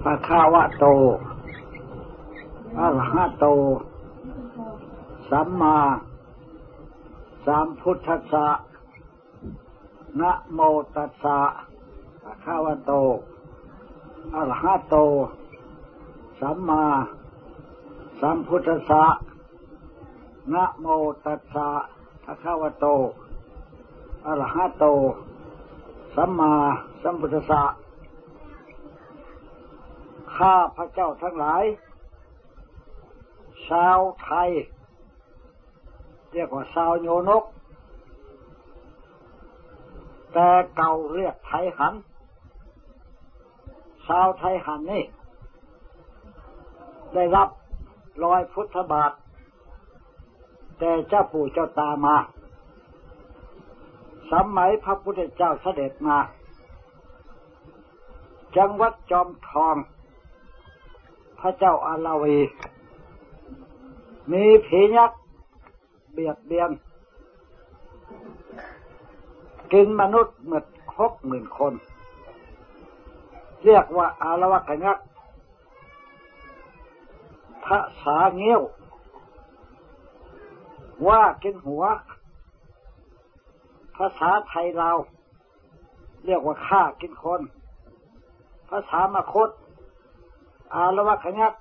พระคาวะโตอะระหะโต สัมมาสัมพุทธัสสะนะโมตัสสะพระคาวะโตอะระหะโต สัมมาสัมพุทธัสสะนะโมตัสสะพระคาวะโตอะระหะโตสัมมาสัมพุทธัสสะ ข้าพระเจ้าทั้งหลาย ชาวไทย เรียกว่าชาวโยนก แต่เก่าเรียกไทยหัน ชาวไทยหันนี่ ได้รับรอยพุทธบาท แต่เจ้าปู่เจ้าตามา สมัยพระพุทธเจ้าเสด็จมาจังหวัดจอมทอง พระเจ้าอาลาวี มีผียักษ์เบียดเบียน กินมนุษย์หมดครบหมื่นคน เรียกว่าอารวะกันยักษ์ภาษาเงี้ยว ว่ากินหัว ภาษาไทยเรา เรียกว่าฆ่ากินคน ภาษามาคต อาละวะขยัก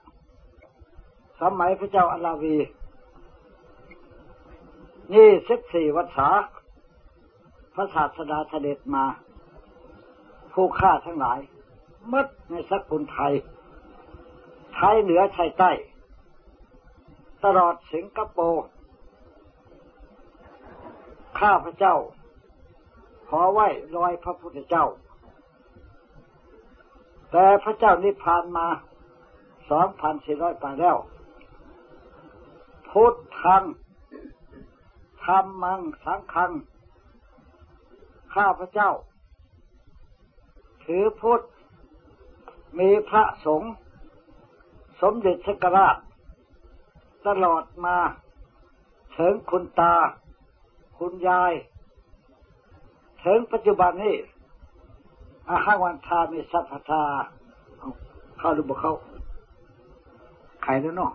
สมัยพระเจ้าอาลาวีนี่สิบสี่วัษาพระศาสดาเสด็จมา ผู้ฆ่าทั้งหลายมัดในสกุลไทย ไทยเหนือไทยใต้ ตลอดสิงคโปร์ข้าพระเจ้า ขอไหว้รอยพระพุทธเจ้า แต่พระเจ้านิพพานมา สองพันสี่ร้อยปีแล้ว พุทธังธรรมังสังฆัง ข้าพระเจ้า ถือพุทธ มีพระสงฆ์สมเด็จสักราช ตลอดมาถึงคุณตา คุณยาย ถึงปัจจุบันนี้อาหารวันทามีสัพพทาเข้าหรือบ่เข้า ขายแล้วเนาะ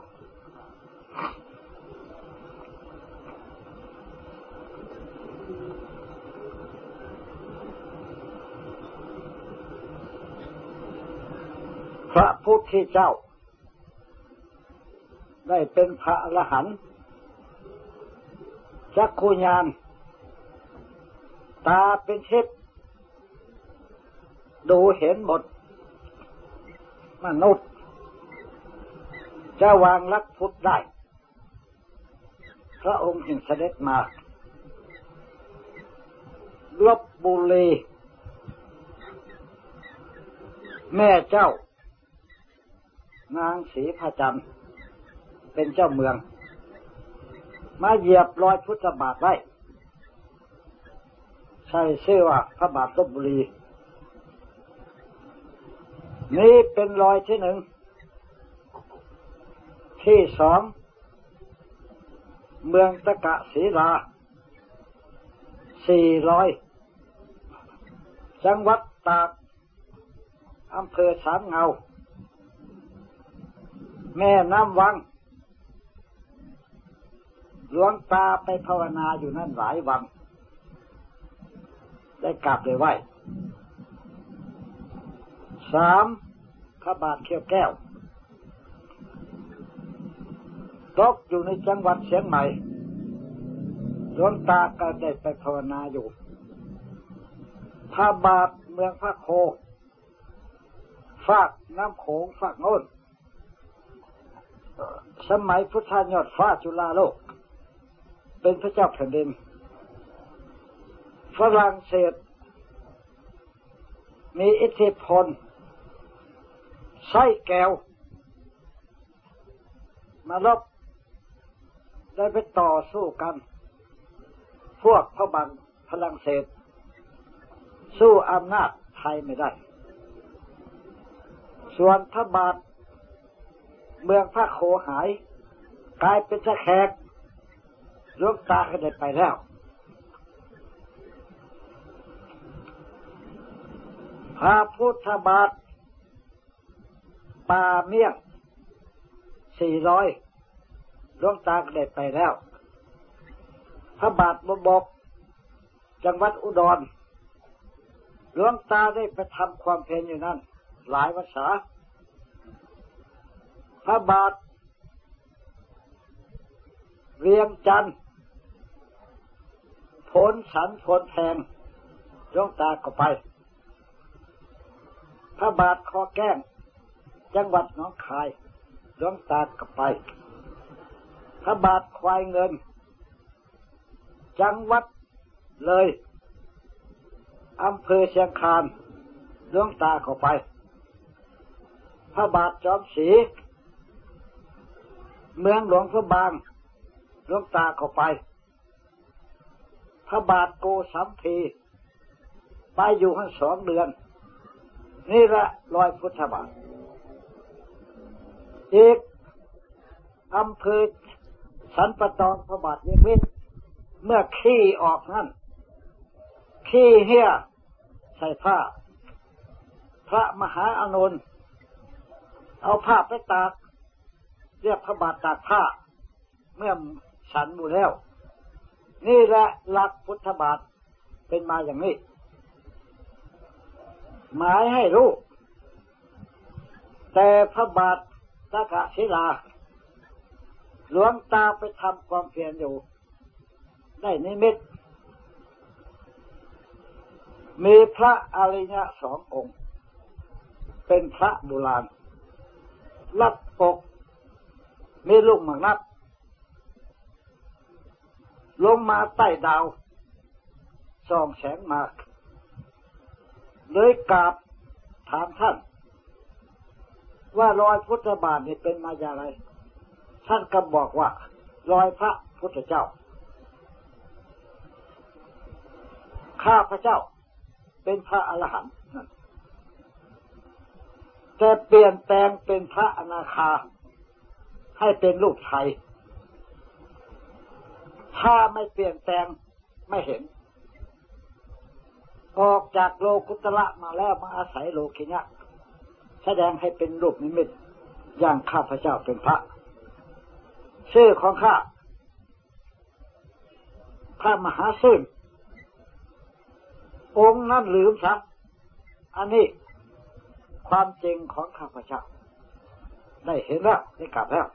พระพุทธเจ้า ได้เป็นพระอรหันต์จักขุญาน ตาเป็นเชิดดูเห็นหมดมนุษย์ จะวางลักพุทธได้ พระองค์จึงเสด็จมาลบบุรีแม่เจ้า นางศรีพระจันทร์เป็นเจ้าเมือง มาเหยียบรอยพุทธบาทไว้ใช่ชื่อว่าพระบาทลบบุรี นี่เป็นรอยที่หนึ่ง ที่สองเมืองตะกะศีลาสี่ร้อยจังหวัดตากอำเภอสามเงา แม่น้ำวัง หลวงตาไปภาวนาอยู่นั่นหลายวัน ได้กลับเลยไหวสามพระบาทเขียวแก้ว ตกอยู่ในจังหวัดเชียงใหม่หลวงตาก็ได้ไปภาวนาอยู่พระบาทเมืองพระโค ฝากน้ำโขงฝากโน้น สมัยพุทธายอดฟ้าจุฬาโลก เป็นพระเจ้าแผ่นดิน ฝรั่งเศส มีอิทธิพล ไส้แก้ว มาลบ ได้ไปต่อสู้กัน พวกพระบังพลังเศส สู้อำนาจไทยไม่ได้ ส่วนพระบาทเมืองพระโขหาย กลายเป็นสะแขกลูกตาก็ได้ไปแล้ว พระพุทธบาทปลาเมี่ยงสี่ร้อย หลวงตาก็ได้ไปแล้ว พระบาทบบก จังหวัดอุดรหลวงตาได้ไปทำความเพียรอยู่นั่น หลายภาษา พระบาท เรียงจันทร์ผลสันผลแทงหลวงตาก็ไป พระบาทคอแก้ง จังหวัดน้องคายหลวงตาก็ไป พระบาทควายเงิน จังหวัดเลยอำเภอเชียงคานหลวงตาเข้าไป พระบาทจอมศรีเมืองหลวงพระบางหลวงตาเข้าไป พระบาทโกสัมพีไปอยู่ทั้งสองเดือน นี่ละรอยพุทธบาทอีกอำเภอ สันปะตองพระบาทเยมิตเมื่อขี้ออกนั่นขี้เหี้ยใส่ผ้า พระมหาอานนท์เอาผ้าไปตาก เรียกพระบาทตากผ้า เมื่อฉันบูแล้ว นี่แหละหลักพุทธบาทเป็นมาอย่างนี้ หมายให้รู้ แต่พระบาทตากะศิลา หลวงตาไปทำความเพียรอยู่ ได้นิมิต มีพระอริยะสององค์ เป็นพระโบราณรับปก มีลูกหมากนับ ลงมาใต้ดาวส่องแสงมาเลยกราบถามท่าน ว่ารอยพุทธบาทนี่เป็นมาอย่างไร ท่านก็บอกว่ารอยพระพุทธเจ้า ข้าพระเจ้าเป็นพระอรหันต์แต่เปลี่ยนแปลงเป็นพระอนาคา ให้เป็นลูกไทย ถ้าไม่เปลี่ยนแปลงไม่เห็น ออกจากโลกุตระมาแล้วมาอาศัยโลกินะแสดงให้เป็นรูปนิมิตอย่างข้าพระเจ้าเป็นพระ ชื่อของข้าพระมหาซึ่งองค์นั้นลืมซะอันนี้ความจริงของข้าพเจ้า ได้เห็นแล้วได้กลับแล้ว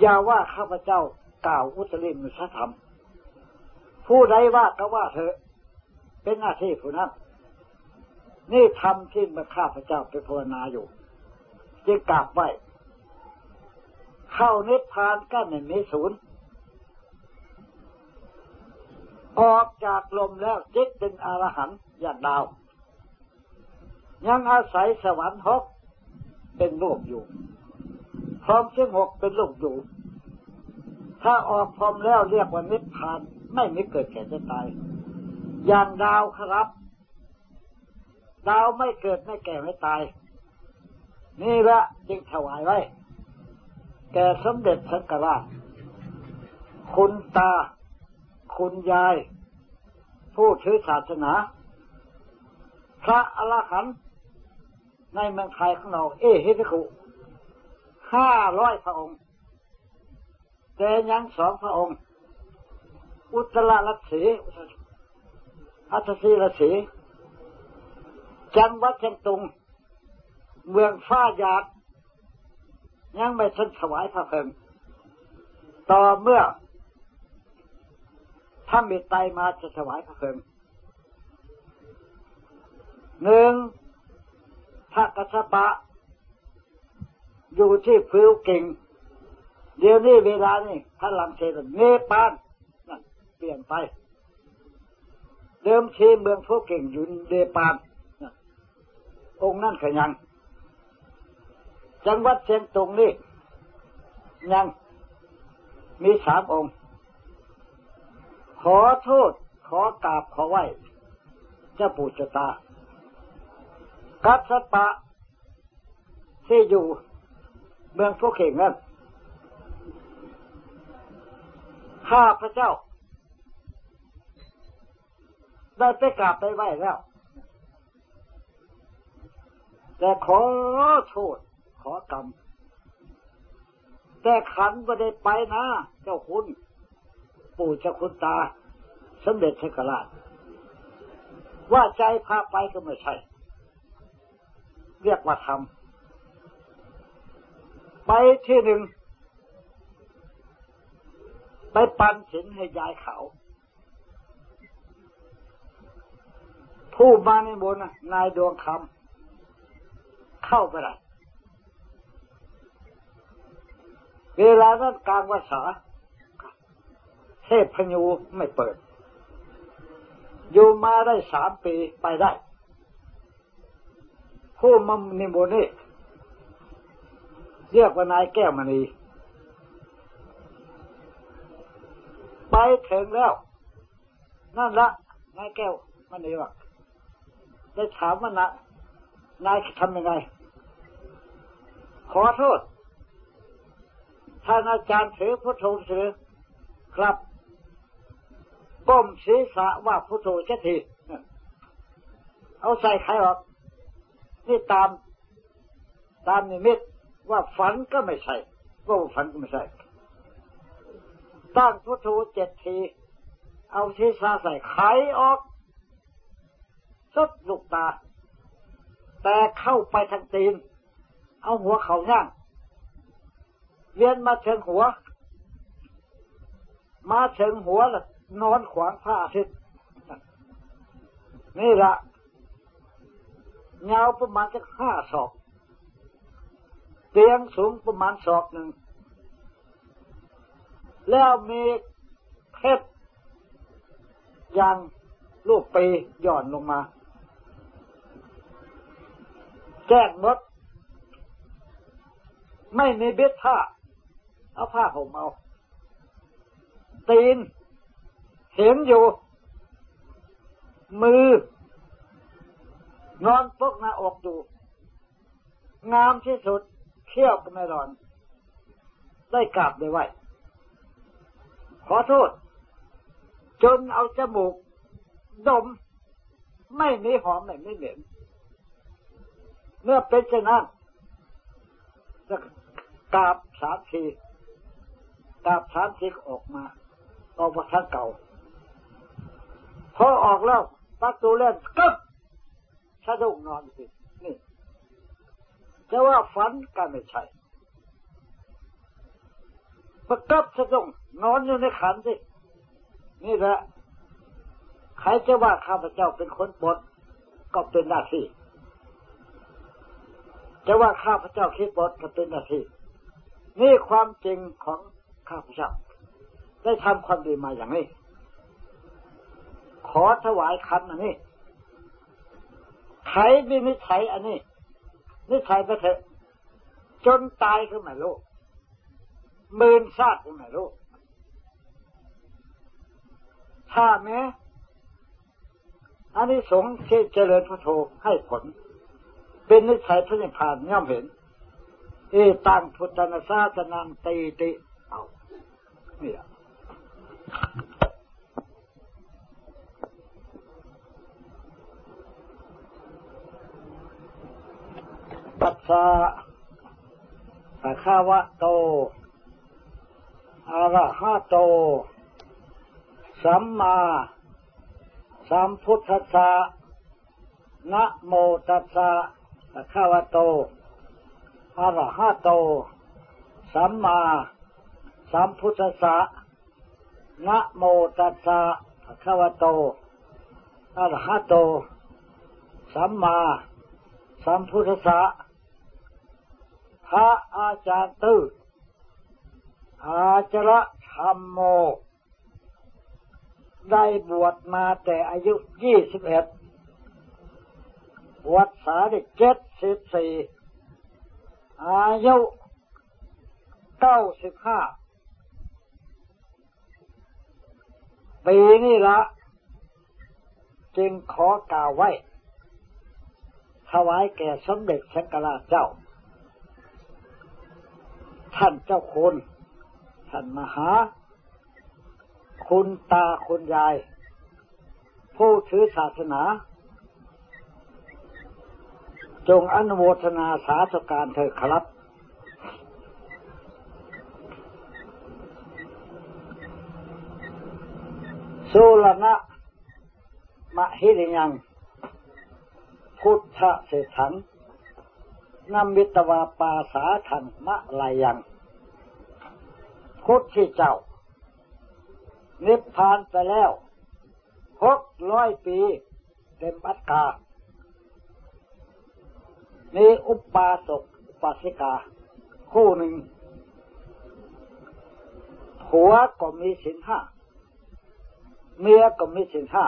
อย่าว่าข้าพเจ้ากล่าวอุตริมุสธรรม ผู้ใดว่าก็ว่าเถอะ เป็นหน้าที่ผู้นั้น นี่ทำที่มาข้าพเจ้าไปภาวนาอยู่ จึงกลับไว เข้านิพพานก็ไม่มีศูนย์ออกจากลมแล้วจิตเป็นอรหันต์อย่างดาว ยังอาศัยสวรรค์หกเป็นโลกอยู่พร้อมเชิงหกเป็นโลกอยู่ ถ้าออกพร้อมแล้วเรียกว่านิพพานไม่มีเกิดแก่จะตาย อย่างดาวครับ ดาวไม่เกิดไม่แก่ไม่ตาย นี่ละจึงถวายไว้ แก่สมเด็จสังฆราช คุณตา คุณยาย ผู้ถือศาสนา พระอรหันต์ในเมืองไทยของเรา เอเฮติคุห้าร้อยพระองค์ แต่ยังสองพระองค์ อุตรลักษีอัตสีลศีจังหวัดเชียงตุง เมืองฟ้าหยาด ยังไม่ทันถวายพระเพลิง ต่อเมื่อถ้ามีไตมาจะถวายพระเพลิงหนึ่งพระกัสปะ อยู่ที่ฟิวเก่ง เดี๋ยวนี้เวลานี่พลังเทศเนปาลนั่นเปลี่ยนไป เดิมทีเมืองฟิวเก่งอยู่เนปาลองค์นั่นขยัง จังหวัดเชียงตุงนี่ยังมีสามองค์ ขอโทษขอกราบขอไหว้เจ้าปู่จตา กัสปะ ที่อยู่เมืองพวกเข่งนั้นข้าพระเจ้า ได้ไปกราบไปไหว้แล้ว แต่ขอโทษ ขอกรรมแต่ขันไม่ได้ไปนะ เจ้าคุณ ปู่เจ้าคุณตาสมเด็จเทกราช ว่าใจพาไปก็ไม่ใช่ เรียกว่าทำไปที่หนึ่ง ไปปันสินให้ยายเขาผู้มาในบนนายดวงคำเข้าไปได้ เวลานั้นกลางวาษาเทพพญูไม่เปิด อยู่มาได้สามปีไปได้ ผู้มาในบนนี้เรียกว่านายแก้วมณีไปถึงแล้ว นั่นละนายแก้วมณีว่าได้ถามว่านะนายทำยังไง ขอโทษ ท่านอาจารย์ถือพุทโธถือครับก้มศีรษะว่าพุทโธแค่ทีเอาใส่ไขออก นี่ตาม ตามนิมิตว่าฝันก็ไม่ใช่ก็ฝันก็ไม่ใช่ตั้งพุทโธเจ็ดที เอาศีรษะใส่ไขออกสุดลูกตา แต่เข้าไปทางตีน เอาหัวเขาย่าง เวียนมาเชิงหัว มาเชิงหัวล้วนอนขวางผ้าอาทิตย์นี่ละเงาประมาณจะห้าศอก เตียงสูงประมาณศอกหนึ่ง แล้วมีเพชรยางลูกปีหย่อนลงมาแจ้งมด ไม่มีเบ็ดผ้า เอาผ้าห่มเอาตีนเห็นอยู่ มือ นอนปกหน้าอกอยู่ งามที่สุดเขี้ยวก็ไม่ร้อน ได้กราบได้ไหวขอโทษ จนเอาจมูก ดม ไม่มีหอมไม่มีเหม็น เมื่อเป็นเช่นนั้นจะกราบสามที กาบสามทีออกมาออกมาทางเก่า พอออกแล้วประตูเล่นกึ๊บสะดุ้งนอนสินี่จะว่าฝันก็ไม่ใช่ประกับสะดุ้งนอนอยู่ในขันสินี่แหละใครจะว่าข้าพเจ้าเป็นคนบดก็เป็นหน้าที่จะว่าข้าพเจ้าคิดบทก็เป็นนาทีนี่ความจริงของ ข้าพเจ้าได้ทำความดีมาอย่างนี้ ขอถวายคำอันนี้ใครมีนิสัยอันนี้นิสัยไปเถอะจนตายก็ไม่รู้หมื่นชาติก็ไม่รู้ถ้าแม้อันนี้สงที่เจริญพระโทให้ผล เป็นนิสัยพระนิพพานย่อมเห็นเอตังพุทธนาซาสนังตีติ เนี่ยปัสสะสะขาวะโตอะระหะโต สัมมา สัมพุทธัสสะนะโมตัสสะพระข้าวะโตอะระหะโต สัมมา สัมพุทธะนะโมตัสสะพระข้าวโตอะระหะโต สัมมาสัมพุทธะพระอาจารย์ตื้ออาจระธรรมโม ได้บวชมาแต่อายุยี่สิบเอ็ดวัดสาได้เจ็ดสิบสี่อายุเก้าสิบห้า ปีนี้ละ จึงขอกล่าวไว้ ถวายแก่สมเด็จสังกราชเจ้า ท่านเจ้าคุณ ท่านมหา คุณตาคุณยาย ผู้ถือศาสนาจจงอนุโมทนาสาธุการเถิดครับ สุรณะมะหิริยัง พุทธเศถังนำมิตวาปาสาทันมะลายัง พุทธที่เจ้า นิพพานไปแล้วหกร้อยปีเต็มอัตกามีอุปาสกอุปาสิกา คู่หนึ่งผัวก็มีสินห้า เมียก็มีสินห้า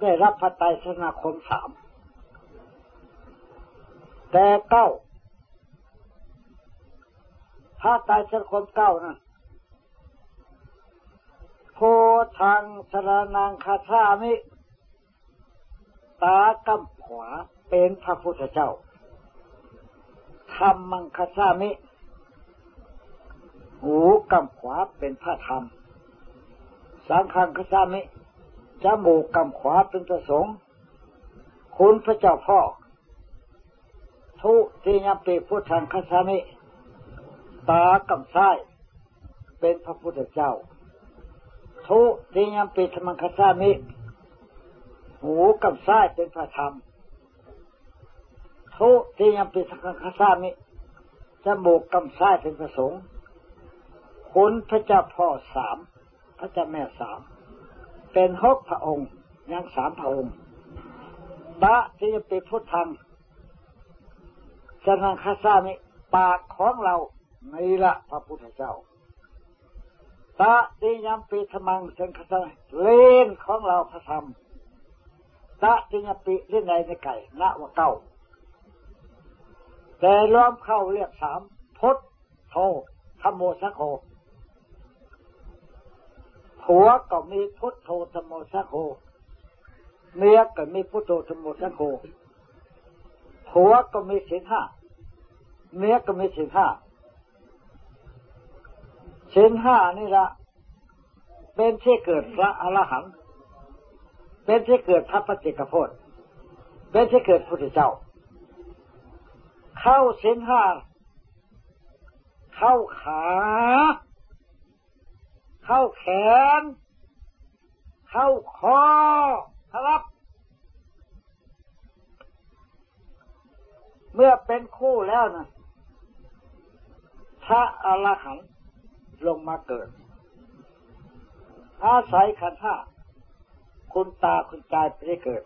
ได้รับพระไตรสนาคมสาม แต่เก้าถ้าตายสนาคมเก้านะโพทางสรนังคาชามิ ตากำขวาเป็นพระพุทธเจ้าธรรมังคาชามิ หูกำขวาเป็นพระธรรม สังฆังคาชามิจมูกกำขวาเป็นพระสงฆ์คุณพระเจ้าพ่อ ทุติยมปีพุทธังคาชามิ ตากำซ้าย เป็นพระพุทธเจ้า ทุติยมปีธรรมังคาชามิ หูกำซ้ายเป็นพระธรรม ทุติยมปิสังฆสามิจมูกกำซ้ายเป็นประสงค์คุณพระเจ้าพ่อสาม พระเจ้าแม่สาม เป็นหกพระองค์ยังสามพระองค์ตะที่จะป็นพุทธังสนังคาสามิปากของเราในละพระพุทธเจ้าตะที่ยมปีธมังสังคาสาเล่นของเราพระธรรมตะที่ยมปีเล่นในในไก่ณวะเก้า แต่ล้อมเข้าเรียกสามพุทโธธโมสัโค ผัวก็มีพุทโธธโมสัโคเมียก็มีพุทโธธโมสัโคผัวก็มีศีลห้าเมียก็มีศีลห้าศีลห้านี่ละเป็นที่เกิดพระอรหันต์เป็นที่เกิดพระปฏิกพจน์เป็นที่เกิดพุทธเจ้า เข้าเส้นห้าเข้าขา เข้าแขน เข้าคอครับ เมื่อเป็นคู่แล้วนะพระอรหันต์ลงมาเกิด อาศัยขันธ์คุณตาคุณยายไปได้เกิด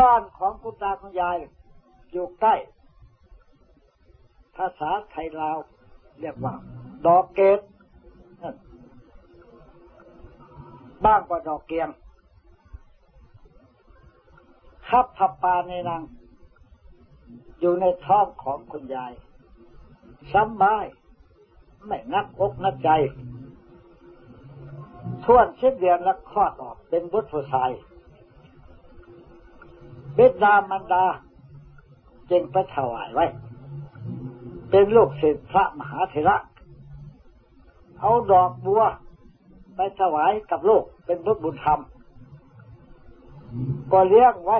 บ้านของคุณตาคุณยาย อยู่ใกล้ ภาษาไทยลาว เรียกว่า ดอกเกต บ้างกว่าดอกเกียงขับพับปาในนางอยู่ในท้องของคุณยายสบาย ไม่นักอกนักใจท่วนเช่นเดียนแล้วคลอดออกเป็นบุตรผู้ชายเบดดามันดา จึงไปถวายไว้ เป็นลูกศิษย์พระมหาเถระ เอาดอกบัว ไปถวายกับลูกเป็นบุตรบุญธรรม ก็เลี้ยงไว้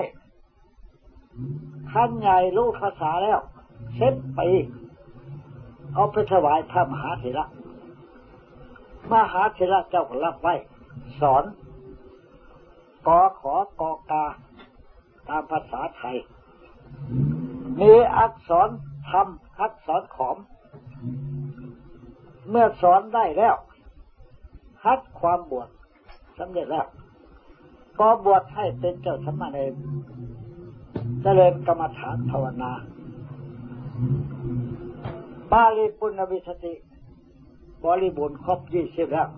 ขั้นใหญ่ลูกภาษาแล้วเซ็ตไปเอาไปถวายพระมหาเถระมหาเถระเจ้าก็รับไว้ สอนกอขอกอกา ตามภาษาไทย มีอักษรธรรมอักษรขอม เมื่อสอนได้แล้ว ฮัดความบวชสำเร็จแล้วก็บวชให้เป็นเจ้าสมณเณรเจริญกรรมฐานภาวนาปาลิปุณวิสติ บริบูรณ์ครบยี่สิบแล้ว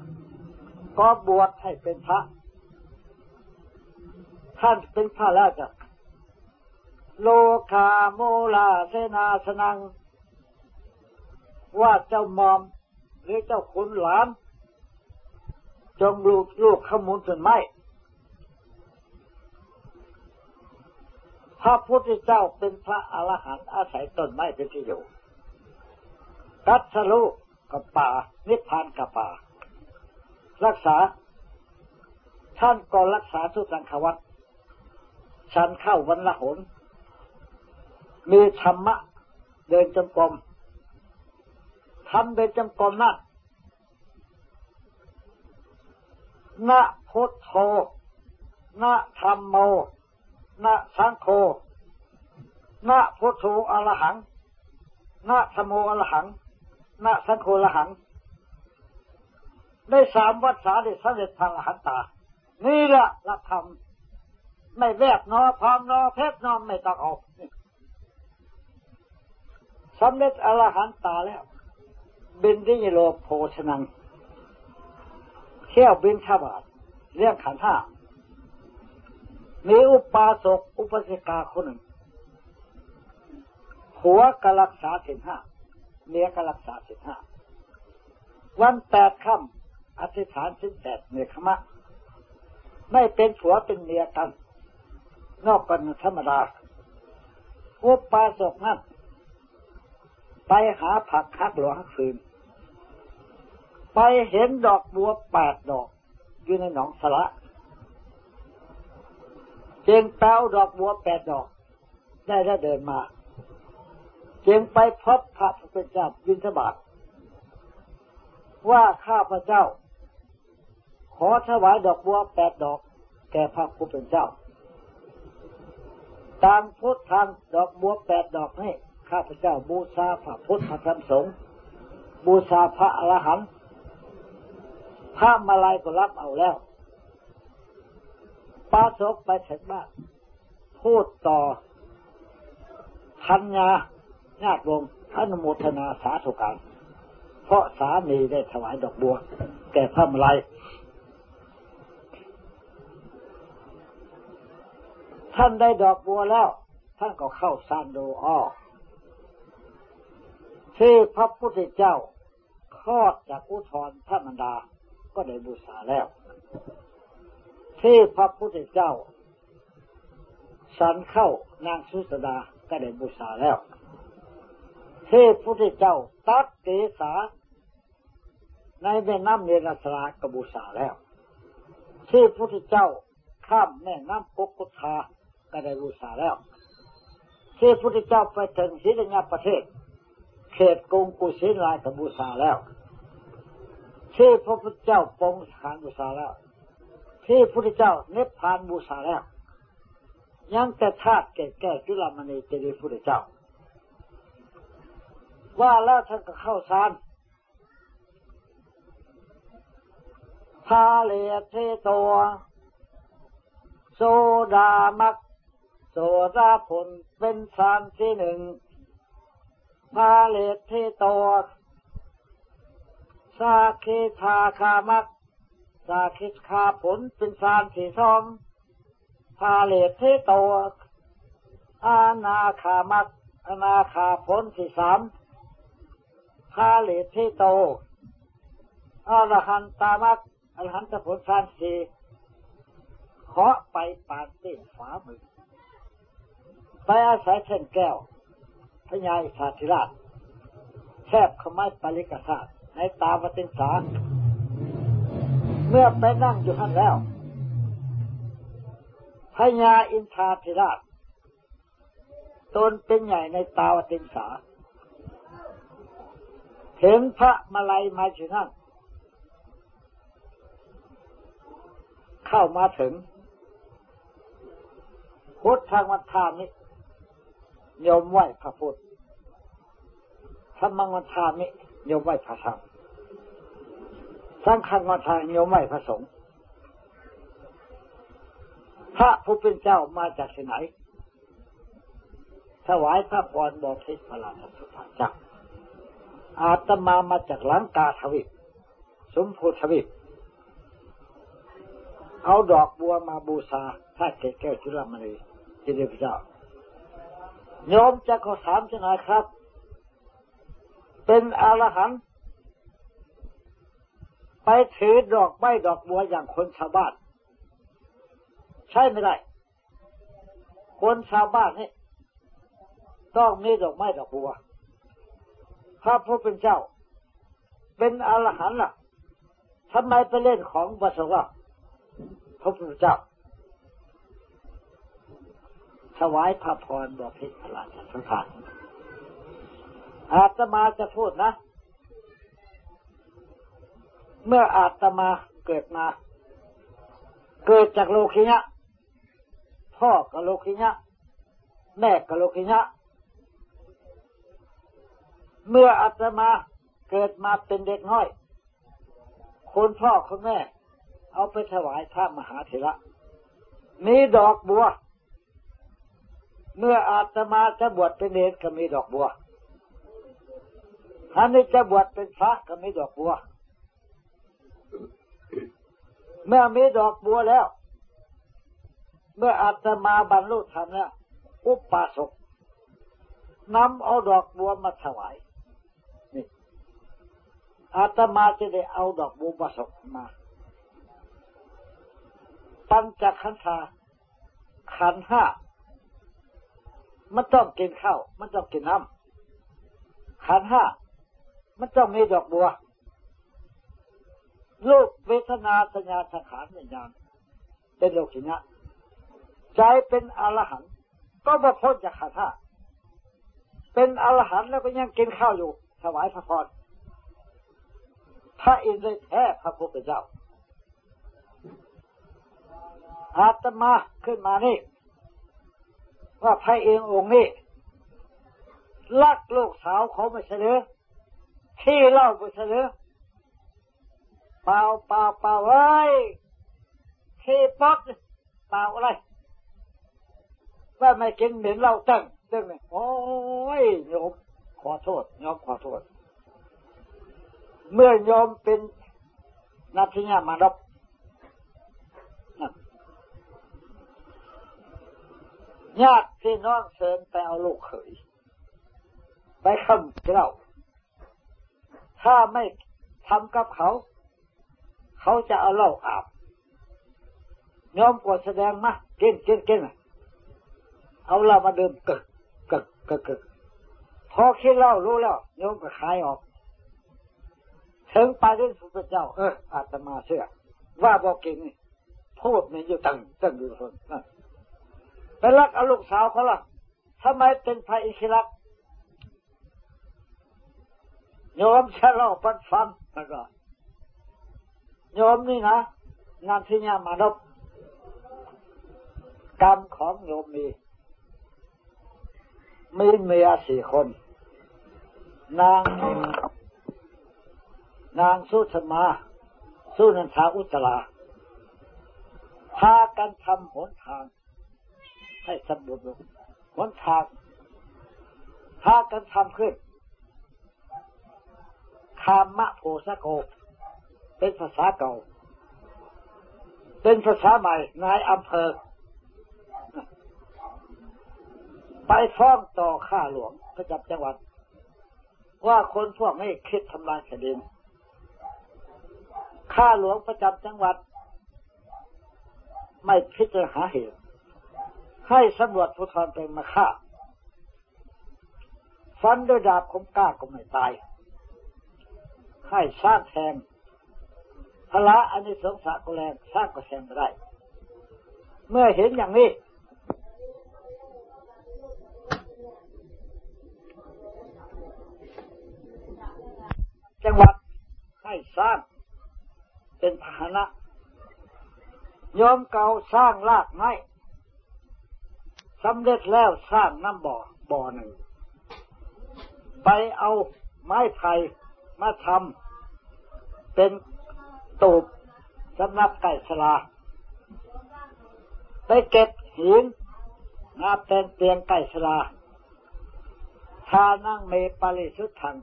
ก็บวชให้เป็นพระ ท่านเป็นพระแล้วจะโลคาโมลาเสนาสนัง ว่าเจ้ามอม หรือเจ้าขุนหลาน จงลูกลูกขมุนจนไม่พระพุทธเจ้าเป็นพระอรหันต์อาศัยต้นไม้เป็นที่อยู่กัตสลุกับป่า นิพพานกับป่า รักษา ท่านก็รักษาทุสังขวัตฉันเข้าวันละหน มีธรรมะ เดินจงกรมทำเดินจงกรมนั่น นะพุทโธนะธรรมโมนะสังโฆนะพุทโธอรหังนะธรรมโมอรหังนะสังโฆอรหัง ได้สามวัดสาได้สำเร็จทางอรหันตา นี่แหละหลักธรรมไม่แวบนอพร้อมนอเพชรนอไม่ต้องออกสำเร็จอรหันตาแล้ว บินที่โลโพชนัง เที่ยวบินชาบาทเรื่องขันห้ามีอุปาสกอุปสิกาคนหนึ่งหัวกรักษาสินห้าเมียกรักษาสินห้าวันแปดค่ำอธิษฐานสินแปดเมียขมะ ไม่เป็นผัวเป็นเมียกัน นอกกันธรรมดาอุปาสกนั้นไปหาผักคักหลวงคืน ไปเห็นดอกบัวแปดดอก อยู่ในหนองสระจึงเต้าดอกบัวแปดดอก ได้แล้วเดินมาจึงไปพบพระพุทธเจ้าบิณฑบาตว่าข้าพระเจ้า ขอถวายดอกบัวแปดดอก แก่พระผู้เป็นเจ้าตามพุทธทางดอกบัวแปดดอกนี้ข้าพเจ้าบูชาพระพุทธธรรมสงฆ์บูชาพระอรหันต์ พระมาลายก็รับเอาแล้วปาศกไปถึงบ้านพูดต่อทัญญาญาติวงอนุโมทนาสาธุการเพราะสามีได้ถวายดอกบัวแก่พระมาลัย ท่านได้ดอกบัวแล้ว ท่านก็เข้าซานโดอ้อที่พระพุทธเจ้าคลอดจากอุทธรพระมารดา ก็ได้บูชาแล้ว ที่พระพุทธเจ้าสันเข้านางสุสดาก็ได้บูชาแล้วที่พระพุทธเจ้าตัดเกษาในแม่น้ำเนรสรากบูชาแล้ว ที่พระพุทธเจ้าข้ามแม่น้ำปกุทาก็ได้บูชาแล้ว ที่พระพุทธเจ้าไปถึงศิลญาประเทศ เขตกรุงกุสินลาราบูชาแล้ว ที่พระพุทธเจ้าปองสถานบูชาแล้ว ที่พระพุทธเจ้าเนปพานบูชาแล้ว ยังแต่ธาตุแก่แก่จุลามณีเจดีพุทธเจ้า ว่าแล้วท่านก็เข้าสารพาเลเทตัวโซดามักโซดาผลเป็นสารที่หนึ่งพาเลเทตัว สาเคทาคามักสาคิคาผลเป็นสารสีทองพาเลทเทโตอาณาคามักอนาคาผลสีสามพาเลทเทโตอรหันตามักอรหันตผลสารสีเคาะไปปานเต้นฝามือไปอาศัยเช่นแก้วพญายสาธิราชแทบขมายปริกษา ในตาวติงสาเมื่อไปนั่งอยู่ท่านแล้วพญาอินทาธิราชตนเป็นใหญ่ในตาวติงสา เห็นพระมาลัยมาถึงนั่น เข้ามาถึงพุทธทางวัฏามิยมไหวพระพุทธธรรมังวัฏามิ โยมไหวพระธรรมสังฆมาทางโยมไม่พระสงฆ์พระผู้เป็นเจ้ามาจากที่ไหน ถวายพระพรบพิษพระราชสุภาจักอาตมามาจากหลังกาทวิปสมภูทวิปเอาดอกบัวมาบูชาพระเกศแก้วจุลมณีที่เดียพระเจ้าโยมจะขอถามจะไหนครับ เป็นอรหันต์ไปถือดอกไม้ดอกบัวอย่างคนชาวบ้าน ใช่ไม่ได้ คนชาวบ้านนี่ต้องมีดอกไม้ดอกบัวพระพุทธเป็นเจ้า เป็นอรหันต์ล่ะทำไมไปเล่นของบัสวะพระพุทธเจ้าถวายพระพรบอกพิพระราชทาน อาตมาจะพูดนะ เมื่ออาตมาเกิดมา เกิดจากโลคิยะ พ่อกับโลคิยะ แม่กับโลคิยะ เมื่ออาตมาเกิดมาเป็นเด็กน้อยคุณพ่อคุณแม่ เอาไปถวายพระมหาเถระมีดอกบัว เมื่ออาตมาจะบวชเป็นเนรก็มีดอกบัว อันนี้จะบวชเป็นพระก็มีดอกบัว เมื่อมีดอกบัวแล้ว เมื่ออาตมาบรรลุธรรมแล้วอุปปาสกนำเอาดอกบัวมาถวายนี่อาตมาจะได้เอาดอกบัวมาสกมา ปัญจขันธาขันห้ามันต้องกินข้าว มันต้องกินน้ำขันห้า มันต้องมีดอกบัวรูปเวทนาสัญญาสังขารวิญญาณเป็นโลกินะใจเป็นอรหันต์ก็มาพ้นจากขันห้าเป็นอรหันต์แล้วก็ยังกินข้าวอยู่ ถวายพระพรพระอินทร์แท้พระพุทธเจ้าอาตมาขึ้นมานี่ ว่าพระเององค์นี้ลักลูกสาวเขาไม่เสนอ ที่เล่าไม่เสนอเปล่าเปล่าเปล่าเอ้ยที่ป๊อกเปล่าอะไรว่าไม่กินเหม็นเหล้าตั้งตั้งเนี่ยโอ้ยโยมขอโทษโยมขอโทษ เมื่อโยมเป็นนักทิญามาดบญาติพี่น้องเชิญไปเอาลูกเขยไปคำเล่า ถ้าไม่ทำกับเขา เขาจะเอาเหล้าอาบยอมกดแสดงมากินกินกินเอาเหล้ามาดื่มกึกกึกกึกกึกพอคิดเหล้ารู้แล้วโยมก็คายออก ถึงไปที่สุดเจ้า เอออาตมาเชื่อ ว่าบอกกินพูดมันอยู่ตั้งตั้งอยู่คนนั่นไปรักเอาลูกสาวเขาล่ะทำไมเป็นพระอิคิรัก โยมชะลอปันฟันแล้วก็โยมนี่นะนามที่ญามานบกรรมของโยมมี มีเมียสี่คน นาง นางสุธมา สุนันทาอุตราพากันทำหนทาง ให้สมบูรณ์หนทางพากันทำขึ้น คามะโพสโก เป็นภาษาเก่า เป็นภาษาใหม่นายอำเภอ ไปฟ้องต่อข้าหลวงประจำจังหวัด ว่าคนพวกนี้คิดทำลายแผ่นดินข้าหลวงประจำจังหวัด ไม่พิจารณาเหตุ ให้สำรวจผู้ทรเป็นมาฆ่าฟันด้วยดาบคมกล้าก็ไม่ตาย ให้สร้างแทงพละอันนี้สงสารก็แรงสร้างก็แทงได้ เมื่อเห็นอย่างนี้ จังหวัดให้สร้างเป็นพาหนะยอมเก่าสร้างลากไม้สำเร็จแล้วสร้างน้ำบ่อบ่อหนึ่ง ไปเอาไม้ไผ่ มาทำเป็นตูบสำนับไก่สลา ไปเก็บหินมาเป็นเตียงไก่สลาทานั่งเมปาริสุทธัง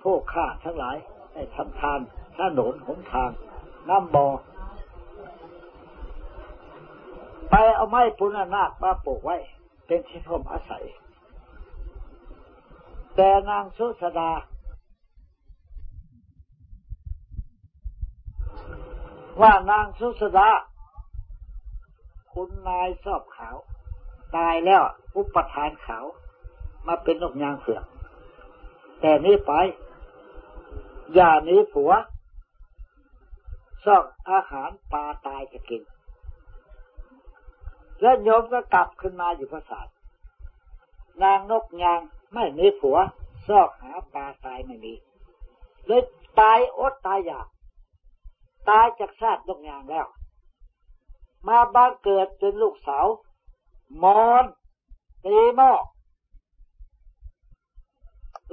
ผู้ฆ่าทั้งหลายได้ทำทานถนนหนทาง น้ำบ่อไปเอาไม้ปุณนาคมาปลูกไว้ เป็นที่พมอาศัย แต่นางสุสดา ว่านางสุสดาคุณนายชอบขาว ตายแล้วอุปทานขาว มาเป็นนกยางเผือกแต่นี้ไป อย่านี้ผัวชอบอาหารปลาตายจะกิน แล้วโยมก็กลับขึ้นมาอยู่พระศาสนางนกยางไม่มีผัวซอกหาปลาตายไม่มีเลยตายอดตายอยาก ตายจากชาตินกยางแล้ว มาบ้านเกิดเป็นลูกสาวมอนตีหม้อ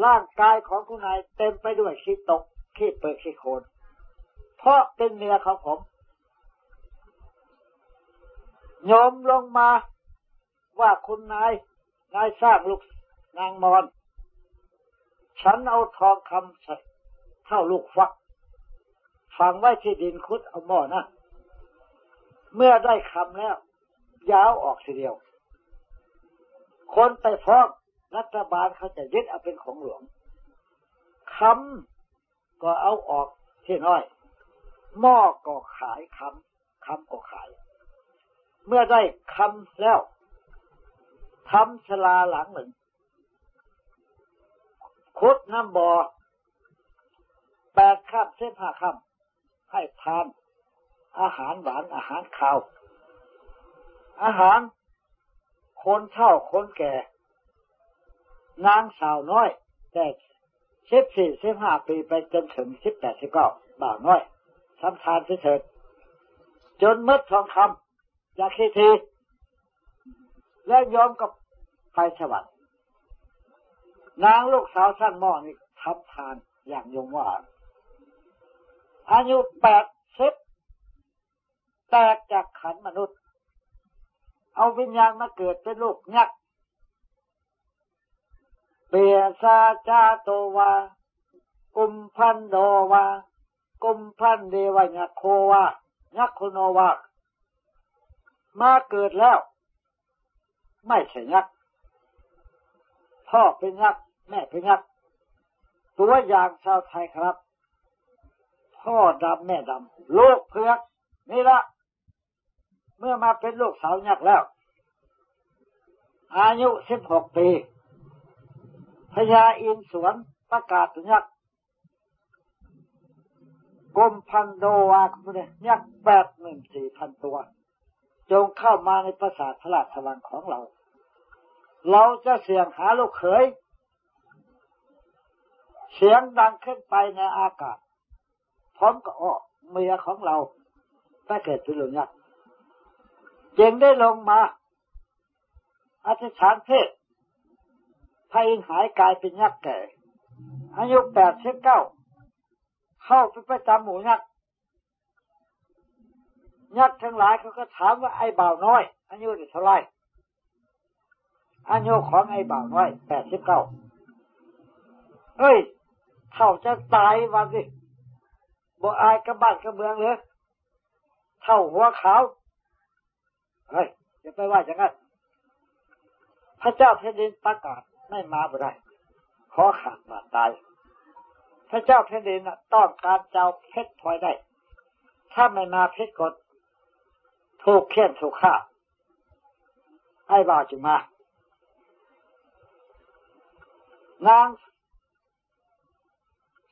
ร่างกายของคุณนายเต็มไปด้วยขี้ตกขี้เปิดขี้โคน เพราะเป็นเมียของผมโยมลงมาว่าคุณนาย นายสร้างลูกนางมอน ฉันเอาทองคำใส่เท่าลูกฟัก ฝังไว้ที่ดินคุดเอาหม้อนะเมื่อได้คำแล้ว ยาวออกทีเดียว คนไปฟ้องรัฐบาลเขาจะยึดเอาเป็นของหลวงคำก็เอาออกที่น้อย หม้อก็ขายคำคำก็ขาย เมื่อได้คำแล้วทำสลาหลังหนึ่งคุดน้ำบ่อแปดข้ามเส้นห้าข้าม ให้ทานอาหารหวานอาหารข้าว อาหาร คนเท่าคนแก่ นางสาวน้อย แต่สิบสี่สิบห้าปีไปจนถึงสิบแปดสิบเก้าบ่าวน้อยทำทานเถิดจนมืดทองคำอยากคิดทีและยอมกับไปสวรรค์นางลูกสาวสั้นหม้อนี่ทำทานอย่างยงว่า อายุแปดสิบแตกจากขันมนุษย์ เอาวิญญาณมาเกิดเป็นลูกยักษ์เปียซาจาโตวา กุมพันโดวา กุมพันเดวยักโควายักโคโนวา มาเกิดแล้ว ไม่ใช่ยักษ์พ่อเป็นยักษ์แม่เป็นยักษ์ตัวอย่างชาวไทยครับ พ่อดำแม่ดำลูกเพือกนี่ละเมื่อมาเป็นลูกสาวยักษ์แล้ว อายุสิบหกปีพญาอินสวนประกาศยักษ์กรมพันโดวาคุณเนี่ยยักษ์แปดหมื่นสี่พันตัว จงเข้ามาในประสาทพระราชวังของเรา เราจะเสียงหาลูกเขย เสียงดังขึ้นไปในอากาศ พร้อมกับอ้อเมียของเราถ้าเกิดเป็นหลุยักจึงได้ลงมาอธิษฐานเพศพายินหายกายเป็นยักษ์แก่อายุแปดสิบเก้าเข้าไปประจำหมู่ยักษ์ยักษ์ทั้งหลายเขาก็ถามว่าไอ้บ่าวน้อยอายุเท่าไรอายุของไอ้บ่าวน้อยแปดสิบเก้าเฮ้ยเขาจะตายวันสิ บ่อายกับบ้านกับเมืองเลยเท่าหัวขาวเฮ้ยจะไปว่าอย่างนั้นพระเจ้าแผ่นดินประกาศไม่มาบ่ได้ขอขาดบาดตาย พระเจ้าแผ่นดินต้องการเจ้าเพชรพลอยได้ ถ้าไม่มาเพชรกดถูกเขียนถูกฆ่าให้บ่าวจึงมานาง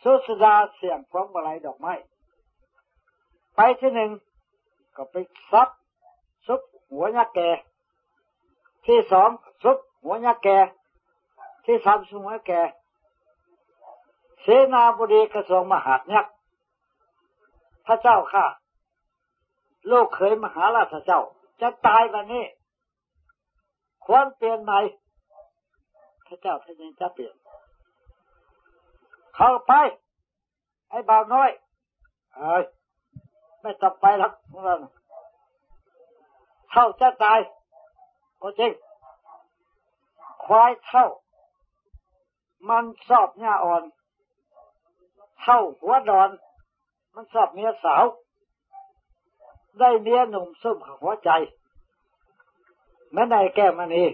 สุสดาเสียงพร้อมอะไรดอกไม้ ไปที่หนึ่งก็ไปซับซุปหัวยักแกที่สองซุปหัวยักแกที่สามซุปหัวแกเสนาบดีกระทรวงมหาดยักพระเจ้าค่ะ โลกเคยมหาราชเจ้า จะตายวันนี้ควรเปลี่ยนใหมพระเจ้าท่านยังจะเปลี่ยน เข้าไป ไอ้บ่าวน้อยเอ้ยไม่ต้องไปหรอกพวเราเข้าจะตายก็จริงควายเท่า มันชอบหญ้าอ่อน เท่าหัวดอน มันชอบเมียสาว ได้เมียหนุ่มซุ่มหัวใจแม่นายแก้มันนี่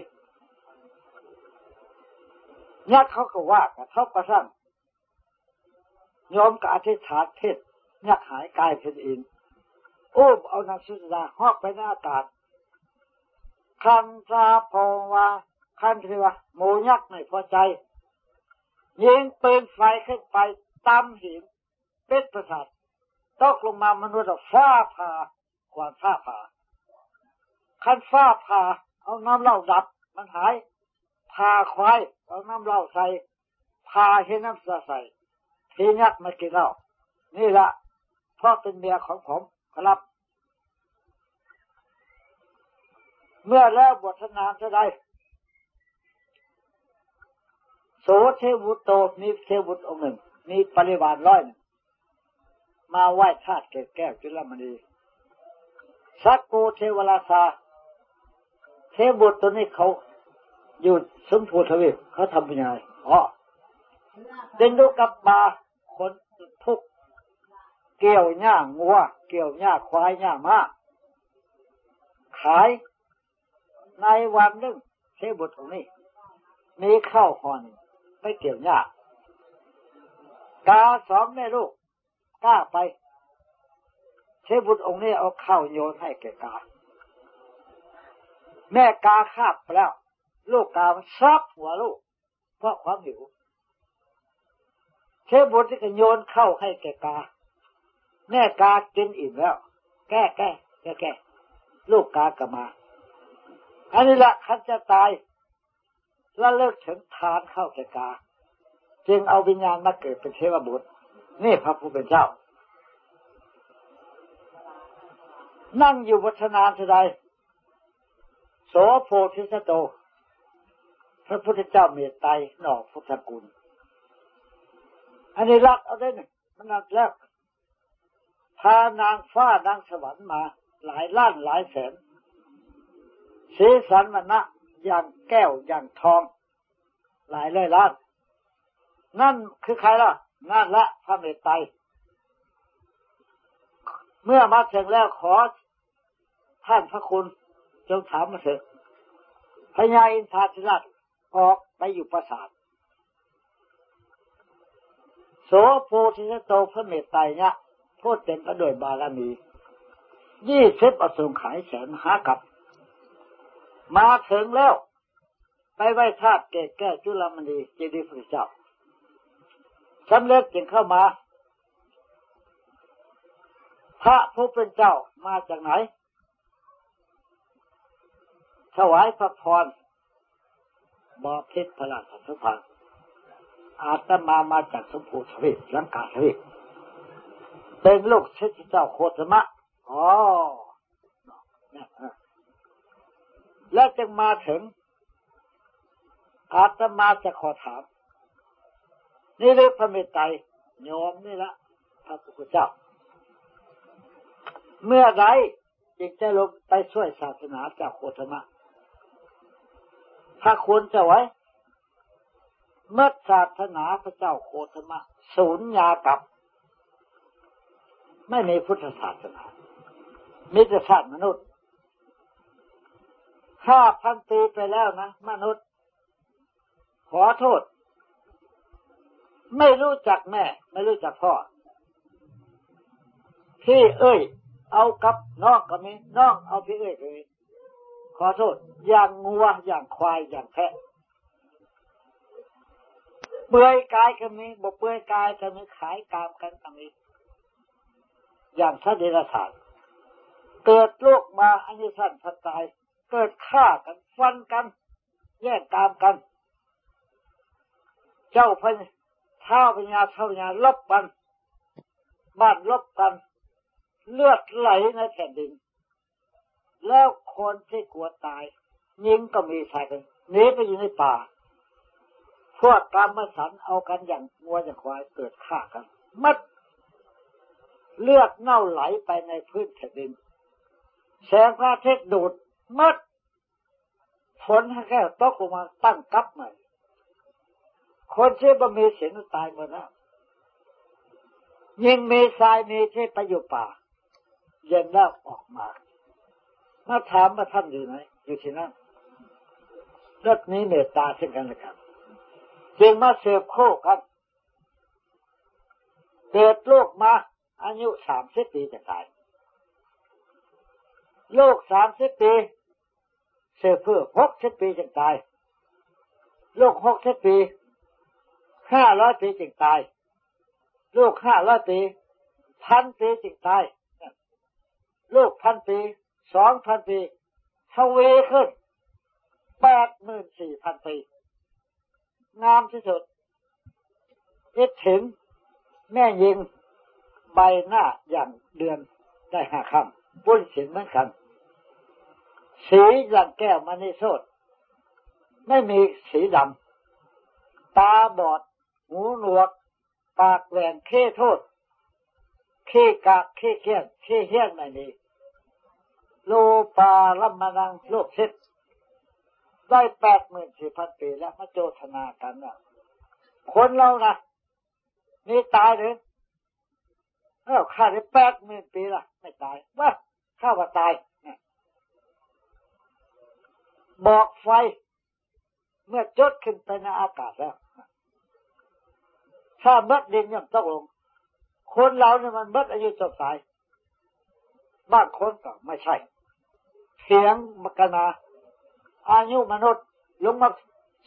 ยักเขาก็ว่ากระทบกระทั่ง ยอมกับอธิษฐานเพศยักหายกายเป็นอินโอ้เอานางสุดาหอกไปในอากาศคันซาพงวาคันเทวะโมยักไม่พอใจ ยิงปืนไฟขึ้นไปตามหินเป็ดประสาทตกลงมามนุษย์ฟ้าผ่าความฟ้าผ่าคันฟ้าผ่า เอาน้ำเหล้าดับ มันหายผ่าควายเอาน้ำเหล้าใส่ผ่าให้น้ำใส่ ทีนักมากินเหล้านี่ละเพราะเป็นเมียของผมครับ เมื่อแล้วบทนานจะได้โสเทวุตโตมีเทวุตองค์หนึ่ง มีปริวารร้อยมาไหว้ธาตุแก้แก้วจุลมณีสักโกเทวราชาเทบุตรตัวนี้เขาอยู่สมภูทวีเขาทำเป็นยังไงอ๋อ ดินดูกับบาคนทุกเกี่ยวหญ้างัว เกี่ยวหญ้าควายหญ้ามาขายในวันหนึ่งเทบุตรตรงนี้ มีข้าวหอนไม่เกี่ยวหญ้ากาสองแม่ลูกกล้าไปเทบุตรองค์นี้เอาข้าวโยนให้แก่กา แม่กาคาบไปแล้ว ลูกกาซับหัวลูก เพราะความหิว เทพบุตรก็โยนเข้าให้แกกา แม่กากินอิ่มแล้ว แก้แก้แก้แก้ลูกกากลับมา อันนี้ละคันจะตายแล้วเลิกถึงทานเข้าแกกา จึงเอาวิญญาณมาเกิดเป็นเทวบุตร นี่พระผู้เป็นเจ้า นั่งอยู่วัฒนานทใดโสโพธิสโต พระพุทธเจ้าเมตไตรหนอกพุทธกุล อันนี้รักเอาได้หนึ่งมันนักแล้วพานางฟ้านางสวรรค์มา หลายล้านหลายแสนสีสันมันนะอย่างแก้วอย่างทอง หลายร้อยล้าน นั่นคือใครล่ะ นั่นละพระเมตไตรเมื่อมาถึงแล้วขอท่านพระคุณจงถามมาเถอะพญาอินทาธิราชออกไปอยู่ปราสาท โสโพธิสโตพระเมตไตรเนี่ยพูดเต็มไปด้วยบารมียี่สิบอสงขายแสนหากับ มาถึงแล้ว ไปไหว้ธาตุเกศแก้จุลมณีเจดีย์พระเจ้าสำเร็จจึงเข้ามา พระผู้เป็นเจ้ามาจากไหน ถวายพระพรบอพิษพระราชสุภา อาตมามาจากสมภูทวีลังกาทวีเป็นลูกชิดเจ้าโคตมะอ๋อและจึงมาถึง อาตมาจะขอถาม นี่เรื่องพระเมตไตรโยมนี่ละพระพุทธเจ้า เมื่อไรจึงจะลงไปช่วยศาสนาจากโคตมะถ้าควรจะไว้ เมื่อศาสนาพระเจ้าโคตมะสูญยากับ ไม่มีพุทธศาสนามิตรชาติมนุษย์ห้าพันปีไปแล้วนะ มนุษย์ ขอโทษ ไม่รู้จักแม่ ไม่รู้จักพ่อที่เอ้ย เอากับน้องก็มีน้องเอาพี่เอ้ยก็มีขอโทษ อย่างงัวอย่างควายอย่างแพะ เปื่อยกายก็มีบกเปื่อยกายก็มีขายกามกันก็มีอย่างทัเดรัจฉานเกิดลูกมาอันนี้สั้นทัดตาย เกิดฆ่ากันฟันกัน แย่งกามกัน เจ้าพญเท้าพญาเท้าพญาลบกันบ้านลบกัน เลือดไหลในแผ่นดิน แล้วคนที่กลัวตายยิงก็มีชายกันหนีไปอยู่ในป่า พวกกรรมสันเอากันอย่างงัวอย่างควายเกิดฆ่ากันมัดเลือดเน่าไหลไปในพื้นแผ่นดิน แสงพระอาทิตย์ดูดมัดฝนแค่ตกลงมาตั้งกับใหม่ คนที่อบ่มีศีลตายหมดแล้วยิงมีทรายมีที่ไปอยู่ป่า เย็นแล้วออกมามาถามว่าท่านอยู่ไหน อยู่ที่นั่นเรื่องนี้เมตตาเช่นกันนะครับ จึงมาเสพโคกันเกิดลูกมาอายุสามสิบปีจะตายลูกสามสิบปีเสพเพื่อหกสิบปีจึงตายลูกหกสิบปีห้าร้อยปีจึงตายลูกห้าร้อยปีพันปีจึงตายลูกพันปีสองพันปีทวีขึ้นแปดหมื่นสี่พันปี งามที่สุดคิดถึงแม่ยิงใบหน้าอย่างเดือนได้ห้าคำปุ้นสินเหมือนกัน สีอย่างแก้วมันิโซดไม่มีสีดำตาบอด หูหนวก ปากแหวนเข้โทษเข้กากเข้เขี้ยนเข้เฮี้ยนไม่มีโลปาลัมมานังโลกเซ็ต ได้แปดหมื่นสี่พันปีแล้วมาโจทนากันว่าคนเรานะนี่ตายหรือเอ้าข้าได้แปดหมื่นปีละไม่ตายว่าข้าว่าตายบอกไฟ เมื่อจดขึ้นไปในอากาศแล้ว ถ้าเบิดดินย่อมต้องลง คนเราเนี่ยมันเบิดอายุจบสาย บ้างคนก็ไม่ใช่ เสียงมกนา อายุมนุษย์ลงมา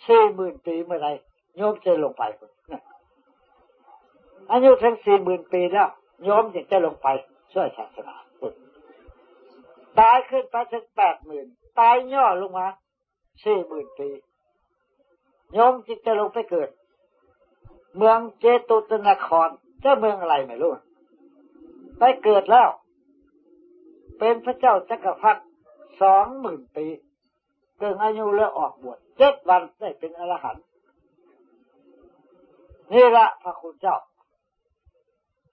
สี่หมื่นปีเมื่อไรโยมจะลงไปอายุถึงสี่หมื่นปีแล้วโยมจึงจะลงไปช่วยศาสนาตายขึ้นไปถึงแปดหมื่นตายย่อลงมาสี่หมื่นปีโยมจึงจะลงไปเกิด เมืองเจตุตนครเจ้าเมืองอะไรไม่รู้ไปเกิดแล้ว เป็นพระเจ้าจักรพรรดิสองหมื่นปี กิดอายุแล้วออกบวชเจ็ดวันได้เป็นอรหันต์นี่ละพระคุณเจ้า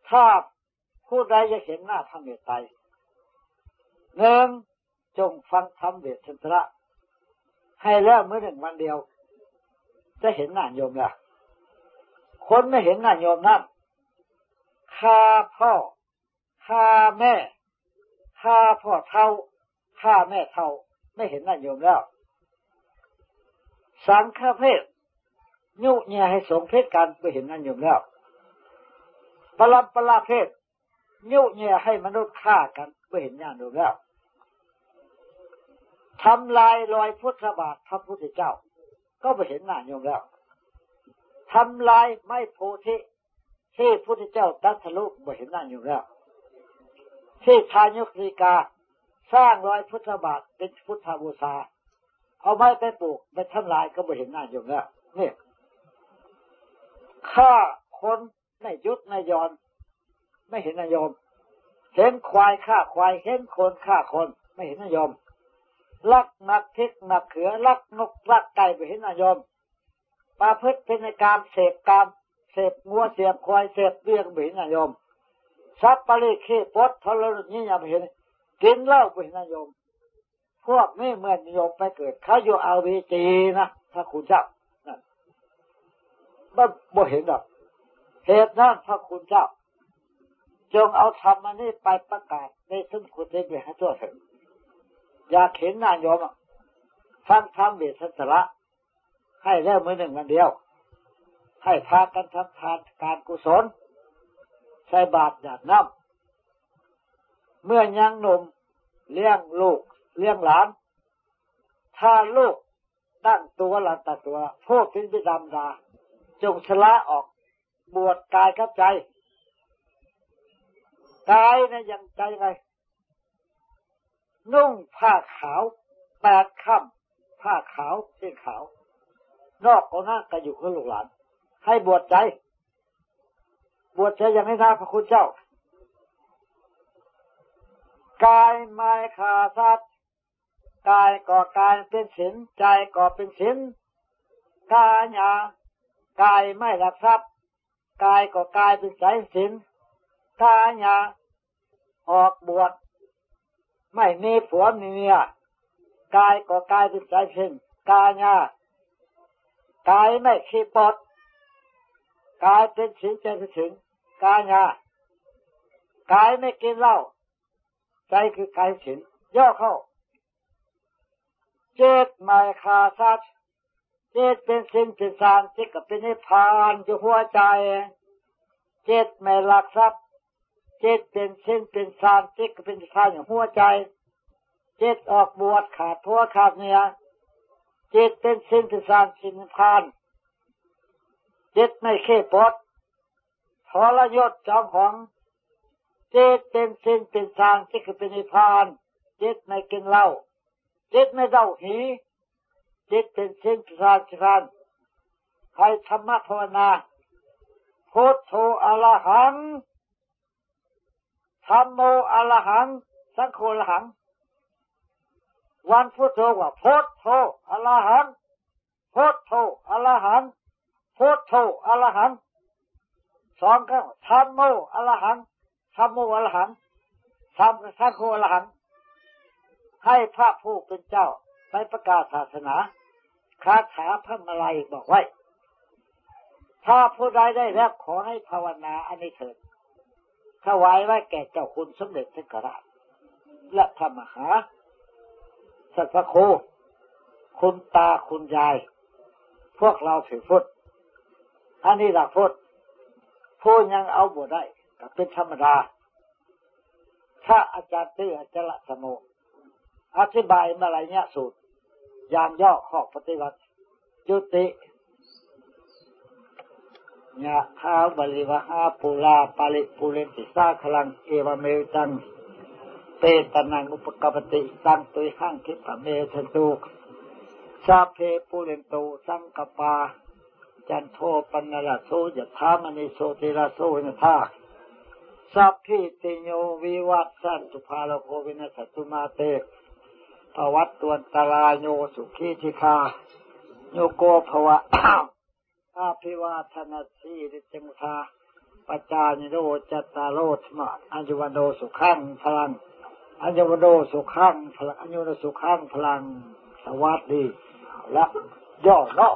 ถ้าผู้ใดจะเห็นหน้าพระเมตไตรหนึ่งจงฟังธรรมเดชสันตระ ให้แล้วเมื่อหนึ่งวันเดียว จะเห็นหน้าโยมละคนไม่เห็นหน้าโยมนั่นฆ่าพ่อฆ่าแม่ฆ่าพ่อเท่าฆ่าแม่เท่า ไม่เห็นหน้าโยมแล้ว สังฆเพศยุเนี่ยให้สงเพศกันไม่เห็นหน้าโยมแล้วปรปลาเพศยุเนี่ยให้มนุษย์ฆ่ากันไม่เห็นหน้าโยมแล้วทำลายรอยพุทธบาทพระพุทธเจ้า ก็ไม่เห็นหน้าโยมแล้วทำลายไม่โพธิที่พุทธเจ้าตัสลุไม่เห็นหน้าโยมแล้วที่ทายุกิกาสร้างรอยพุทธบาทเป็นพุทธบูชา เอาไม้ไปปลูกไปทำลายก็ไม่เห็นหน้าโยมแล้วนี่ฆ่าคนในยุดในยอน ไม่เห็นนายม เห็นควายฆ่าควายเห็นคนฆ่าคน ไม่เห็นนายมลักนักทิกนักเขือลักนกลักไก่ไปเห็นนายมปลาพืชเป็นในการเสพกามเสพงัวเสพควายเสพเบี้ยงไปเห็นนายมซับปริเคปดทรลุนี่ยังไปเห็นกินเหล้าไปเห็นนายม พวกนี้เมื่อนิยมไปเกิดเขาอยู่อาวีจีนะถ้าคุณเจ้านะบ่บ่เห็นหรอกเหตุนั้นพระคุณเจ้า จงเอาธรรมนี้ไปประกาศในซึ่งคุณได้ไปให้ตัวเถิดอยากเห็นนายมฟังธรรมเบสสระให้แล้วมือหนึ่งวันเดียว ให้พากันทำทานการกุศล ใส่บาตรหยาดน้ำเมื่อยังหนุ่มเลี้ยงลูก เลี้ยงหลาน ถ้าลูกตั้งตัวหลังตัดตัวพวกทิ้งไปดำดาจงชละออก บวชกายกับใจ กายนะยังใจไง นุ่งผ้าขาวแปดค่ำผ้าขาวเส้นขาว นอกของนั่งก็อยู่กับลูกหลาน ให้บวชใจ บวชใจยังไม่น่าพระคุณเจ้า กายไม่ขาดสัตว กายก่อกายเป็นศีลใจก่อเป็นศีลกายหยากายไม่หลักทรัพย์กายก็กายเป็นสายศีลกายหยาออกบวชไม่มีผัวมีเมียกายก็กายเป็นสายศีลกายหยากายไม่ขี้ปดกายเป็นศีลใจเป็นศีลกายหยากายไม่กินเหล้าใจคือกายศีลย่อเข้า เจ็ดไม่ขาดสัตว์เจ็ดเป็นสิ่งเป็นสารจิตกับเป็นนิพพานอยู่หัวใจ เจ็ดไม่หลักทรัพย์เจ็ดเป็นสิ่งเป็นสารจิตกับเป็นนิพพานอยู่หัวใจ เจ็ดออกบวชขาดพัวขาดเนียเจ็ดเป็นสิ่งเป็นสารสิ่งนิพพานเจ็ดไม่เขปดทรยศจอมของ เจ็ดเป็นสิ่งเป็นสารจิตกับเป็นนิพพาน เจ็ดไม่กินเหล้า จิตไม่เดาหีจิตเป็นสิ่งสานสานให้ธรรมะภาวนาโพุทโธอรหังธรรมโมอรหัง สังโฆอรหัง วันพุทโธว่าพุทโธอรหังพุทโธอรหังพุทโธอรหังสองก็ธรรมโมอรหังธรรมโมอรหังธรรมสังโฆอรหัง ให้พระผู้เป็นเจ้าไปประกาศศาสนาคาถาพระมาลัยบอกไว้ ถ้าผู้ใดได้แล้วขอให้ภาวนาอันนี้เถิดถวายไว้แก่เจ้าคุณสมเด็จพระกราชและพระมหา สัตโค คุณตาคุณยาย พวกเราถือฟุตอันนี้หลักฟุตผู้ยังเอาบวได้ก็เป็นธรรมดา ถ้าอาจารย์ตื้ออาจารย์สมโม อธิบายมาอะไรเนี่ยสูตร อย่างย่อข้อปฏิบัติ ยถาวาริวหาปูราปริปูเรนติสาครังเอวเมวตัง เปตานังอุปกัปปติตังตุมหัง ขิปปเมวะ สมิชฌตุ สัพเพปูเรนตุสังกัปปา จันโทปัณณะระโสยถามณิโชติระโสนทาสัพพิติโยวิวัตสันตุภาลโควินัสตุมาเต ภวัตตวนตรายโยสุขีธิคาโยโกภวะอาภิวาธนาสีริจมุทาปจานิโรจตาโรธมาอัญวโดสุขังพลังอัญวโดสุขังพลังอัญวโดสุขังพลัง สวัสดี และย่อเนาะ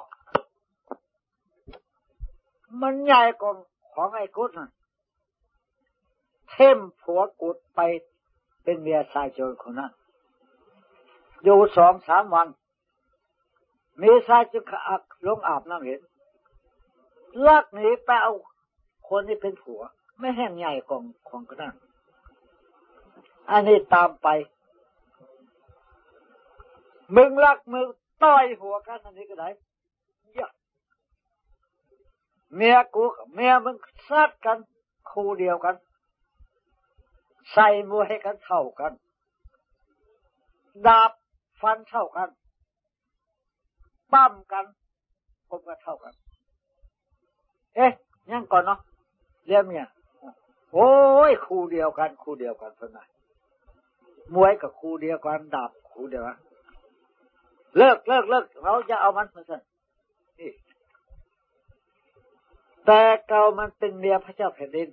มันใหญ่กว่าของไอ้กุดนะเท่มผัวกุดไปเป็นเมียชายโจรคนนั้น อยู่สองสามวัน มีชายจึงอักลงอาบน้ำเห็นลักหนีไปเอาคนที่เป็นผัว ไม่แห้งใหญ่ของของก็นั่นอันนี้ตามไป มึงรักมึงต่อยหัวกันอันนี้ก็ได้ยะเมียกูกับเมียมึงซัดกัน คู่เดียวกัน ใส่มวยให้กันเท่ากัน ดาบ ฟันเท่ากัน ปั้มกันผมก็เท่ากัน เอ๊ะยังก่อนเนาะเรียกเนี่ยโอ้ยคู่เดียวกัน คู่เดียวกันเท่านั้นมวยกับคู่เดียวกันดาบคู่เดียวกันเลิกเลิกเลิกเราจะเอามันมาสั่นนี่แต่เก่ามันเป็นเมียพระเจ้าแผ่นดิน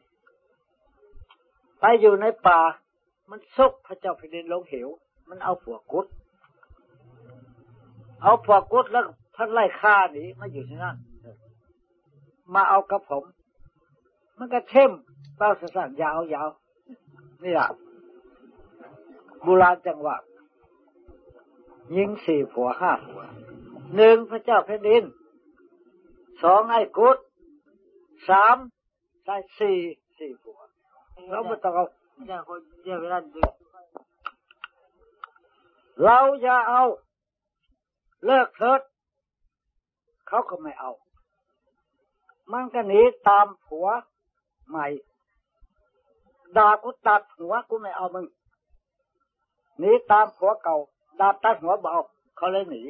ไปอยู่ในป่า มันซุกพระเจ้าแผ่นดินลงเหว มันเอาผัวกุด เอาพวกกุดแล้วท่านไล่ฆ่าหนีมาอยู่ที่นั่นมาเอากระผม มันก็เข้มเต้าสั้นยาวยาวนี่แหละบุราณจังหวะยิงสี่ผัวห้าผัวหนึ่งพระเจ้าแผ่นดินสองไอ้กุดสามใช่สี่สี่ผัวเราไม่ต้องเอาเราจะเอา เลิกเถิดเขาก็ไม่เอา มันก็หนีตามผัวใหม่ด่ากูตัดหัวกูไม่เอามึงหนีตามผัวเก่าด่าตัดหัวเบาเขาเลยหนี